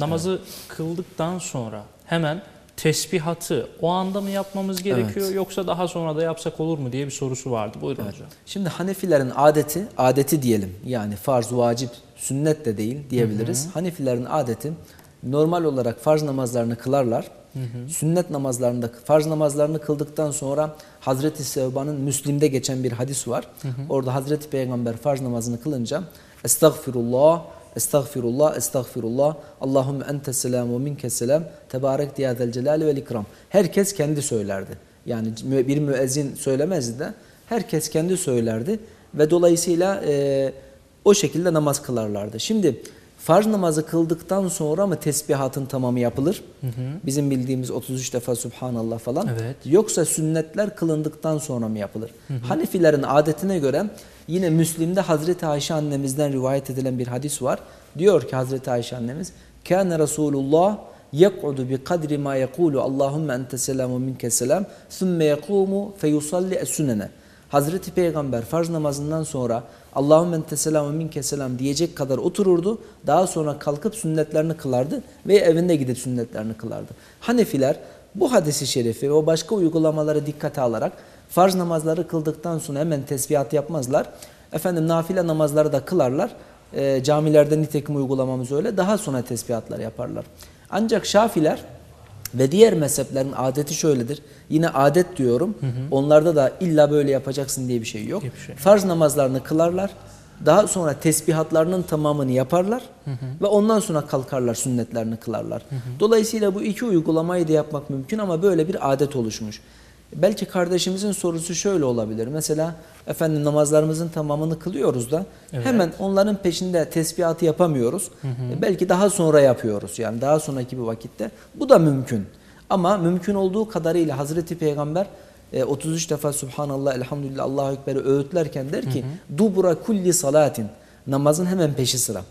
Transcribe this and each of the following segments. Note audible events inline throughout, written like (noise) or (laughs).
namazı kıldıktan sonra hemen tesbihatı o anda mı yapmamız gerekiyor Evet. yoksa daha sonra da yapsak olur mu diye bir sorusu vardı. Buyurun hocam. Şimdi Hanefilerin adeti, adeti diyelim. Yani farz, vacip, sünnet de değil diyebiliriz. Hanefilerin adeti normal olarak farz namazlarını kılarlar. Sünnet namazlarında farz namazlarını kıldıktan sonra Hazreti Sevban'ın Müslim'de geçen bir hadis var. Orada Hazreti Peygamber farz namazını kılınca Estağfirullah, Estağfirullah, Estağfirullah. Allahümme ente selam ve minke selam. Tebarek diyazel celali vel ikram. Herkes kendi söylerdi. Yani bir müezzin söylemezdi de herkes kendi söylerdi ve dolayısıyla e, o şekilde namaz kılarlardı. Şimdi farz namazı kıldıktan sonra mı tesbihatın tamamı yapılır? Bizim bildiğimiz 33 defa Subhanallah falan. Evet. Yoksa sünnetler kılındıktan sonra mı yapılır? Hanefilerin adetine göre yine Müslim'de Hazreti Ayşe annemizden rivayet edilen bir hadis var. Diyor ki Hazreti Ayşe annemiz Kâne Resulullah yek'udu bi kadri ma yekulu Allahümme ente selamu minke selam thumme yekumu feyusalli es-sünene. Hazreti Peygamber farz namazından sonra Allahümme ente selamu minke selam diyecek kadar otururdu. Daha sonra kalkıp sünnetlerini kılardı ve evinde gidip sünnetlerini kılardı. Hanefiler bu hadisi şerifi ve başka uygulamaları dikkate alarak farz namazları kıldıktan sonra hemen tesbihat yapmazlar. Efendim nafile namazları da kılarlar. E, camilerde nitekim uygulamamız öyle. Daha sonra tesbihatlar yaparlar. Ancak Şafiler ve diğer mezheplerin adeti şöyledir. Yine adet diyorum. Onlarda da illa böyle yapacaksın diye bir şey yok. Bir şey. Farz namazlarını kılarlar. Daha sonra tesbihatlarının tamamını yaparlar ve ondan sonra kalkarlar sünnetlerini kılarlar. Dolayısıyla bu iki uygulamayı da yapmak mümkün ama böyle bir adet oluşmuş. Belki kardeşimizin sorusu şöyle olabilir. Mesela efendim namazlarımızın tamamını kılıyoruz da Evet. hemen onların peşinde tesbihatı yapamıyoruz. E, Belki daha sonra yapıyoruz. Yani daha sonraki bir vakitte. Bu da mümkün. Ama mümkün olduğu kadarıyla Hazreti Peygamber e, 33 defa Subhanallah, Elhamdülillah, Allahu Ekber'i öğütlerken der ki Dubura kulli salatin namazın hemen peşi sıra.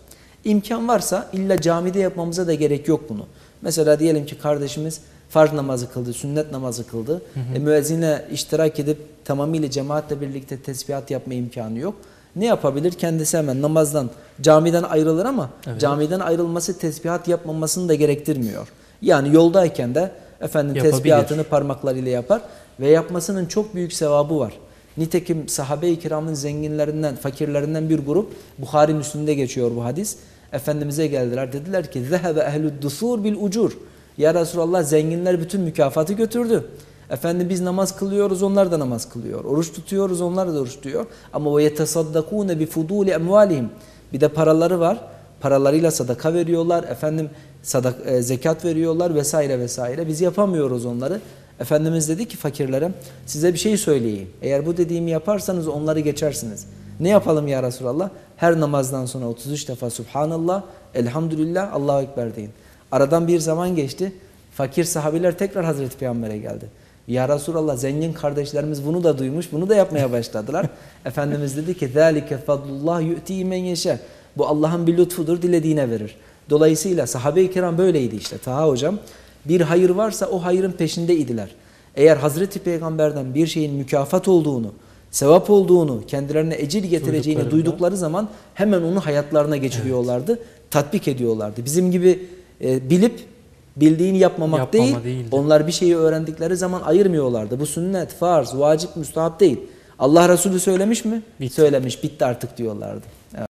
İmkan varsa illa camide yapmamıza da gerek yok bunu. Mesela diyelim ki kardeşimiz farz namazı kıldı, sünnet namazı kıldı. E, müezzine iştirak edip tamamıyla cemaatle birlikte tesbihat yapma imkanı yok. Ne yapabilir? Kendisi hemen namazdan, camiden ayrılır ama Evet. camiden ayrılması tesbihat yapmamasını da gerektirmiyor. Yani yoldayken de efendim Yapabilir. tesbihatını parmaklarıyla yapar ve yapmasının çok büyük sevabı var. Nitekim sahabe-i kiramın zenginlerinden, fakirlerinden bir grup Bukhari Müslim'de geçiyor bu hadis. Efendimiz'e geldiler. Dediler ki zehebe ehlud dusur bil ucur. Ya Resulallah zenginler bütün mükafatı götürdü. Efendim biz namaz kılıyoruz onlar da namaz kılıyor. Oruç tutuyoruz onlar da oruç tutuyor. Ama ve yetesaddakune bi fuduli emvalihim. Bir de paraları var. Paralarıyla sadaka veriyorlar. Efendim sadak, e, zekat veriyorlar vesaire vesaire. Biz yapamıyoruz onları. Efendimiz dedi ki fakirlere size bir şey söyleyeyim. Eğer bu dediğimi yaparsanız onları geçersiniz. Ne yapalım ya Resulallah? Her namazdan sonra 33 defa Subhanallah, Elhamdülillah, Allahu Ekber deyin. Aradan bir zaman geçti. Fakir sahabiler tekrar Hazreti Peygamber'e geldi. Ya Resulallah zengin kardeşlerimiz bunu da duymuş, bunu da yapmaya başladılar. (laughs) Efendimiz dedi ki ذَٰلِكَ فَضْلُ اللّٰهِ يُؤْتِي مَنْ يَشَاءُ Bu Allah'ın bir lütfudur, dilediğine verir. Dolayısıyla sahabe-i kiram böyleydi işte. Taha hocam bir hayır varsa o hayırın peşindeydiler. Eğer Hazreti Peygamber'den bir şeyin mükafat olduğunu, sevap olduğunu, kendilerine ecir getireceğini Duyduklarında- duydukları zaman hemen onu hayatlarına geçiriyorlardı, tatbik ediyorlardı. Bizim gibi e, bilip bildiğini yapmamak Yapmama değil, değildi. onlar bir şeyi öğrendikleri zaman ayırmıyorlardı. Bu sünnet, farz, vacip, müstahap değil. Allah Resulü söylemiş mi? Bitti. Söylemiş, bitti artık diyorlardı. Evet.